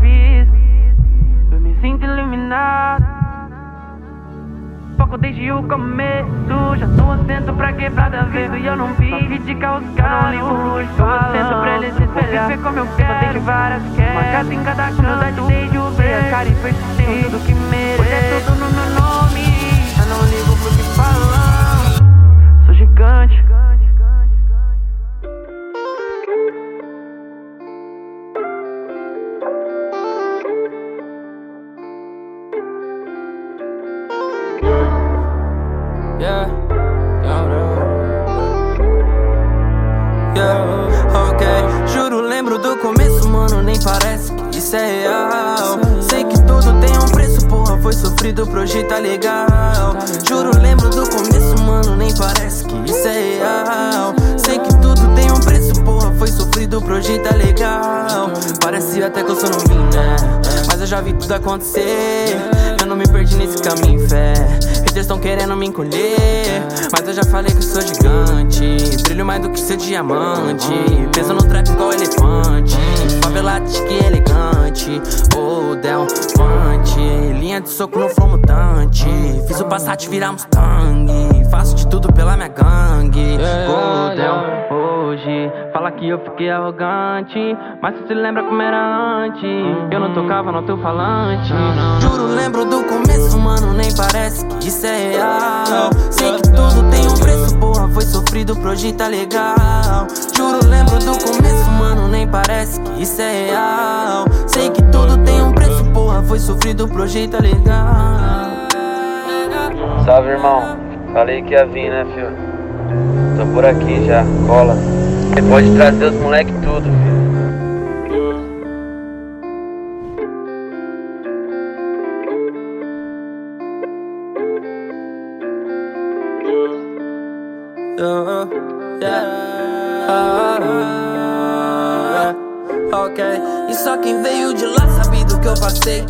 fiz. Eu me sinto iluminado. Foco desde o começo. Já tô assento pra quebrada ver. E eu não vi criticar os caras. Tô assento pra eles se espelhar. Viver como eu quero. Yeah, yeah. Juro, lembro do começo, mano, nem parece que isso é real. Sei que tudo tem um preço, porra, foi sofrido, o projeto tá legal. Juro, lembro do começo, mano, nem parece que isso é real. Sei que tudo tem um preço, porra, foi sofrido, o projeto tá legal. Parece até que eu sou novinho, né? Mas eu já vi tudo acontecer. Eu não me perdi nesse caminho, fé. Haters tão querendo me encolher. Mas eu já falei que eu sou gigante. Brilho mais do que seu diamante. Peso no trap igual elefante. Favelate que elegante. Oh, Del Vante. Linha de soco no flow mutante. Fiz o Passat virar Mustang. Faço de tudo pela minha gangue. Golden hoje. Fala que eu fiquei arrogante. Mas tu se lembra como era antes. Eu não tocava no alto-falante. Juro, lembro do começo, mano. Nem parece projeto tá legal. Juro, lembro do começo, mano. Nem parece que isso é real. Sei que tudo tem um preço, porra. Foi sofrido, o projeto tá legal. Salve, irmão. Falei que ia vir, né, filho? Tô por aqui já, cola. Você pode trazer os moleque tudo, filho. Yeah, yeah. Ok, e só quem veio de lá sabe do que eu passei.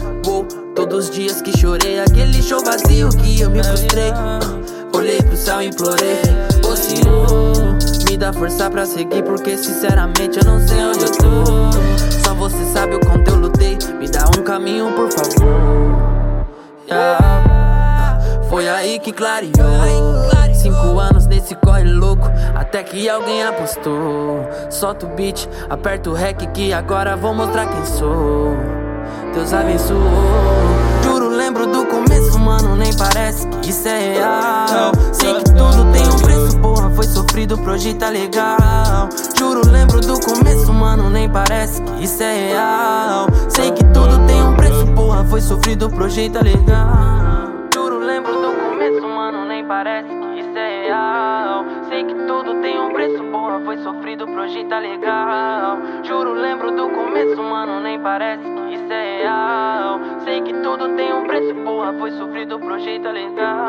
Todos os dias que chorei, aquele show vazio que eu me frustrei. Uh, olhei pro céu e implorei. Ô Senhor, me dá força pra seguir, porque sinceramente eu não sei onde eu tô. Só você sabe o quanto eu lutei. Me dá um caminho, por favor. Yeah. Foi aí que clareou. Cinco anos nesse corre louco, até que alguém apostou. Solta o beat, aperta o rec que agora vou mostrar quem sou. Deus abençoou. Juro, lembro do começo, mano, nem parece que isso é real. Sei que tudo tem um preço, porra, foi sofrido, projeto tá legal. Juro, lembro do começo, mano, nem parece que isso é real. Sei que tudo tem um preço, porra, foi sofrido, projeto tá legal. Juro, lembro do começo, mano, nem parece que real. Sei que tudo tem um preço, porra, foi sofrido, projeto tá legal. Juro, lembro do começo, mano, nem parece que isso é real. Sei que tudo tem um preço, porra, foi sofrido, projeto tá legal.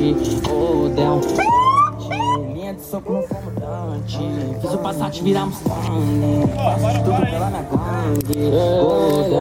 Elegante, oh, Del Linha de soco no comandante. Fiz o Passat virar Mustang Faço de tudo pela minha gangue. Oh, Del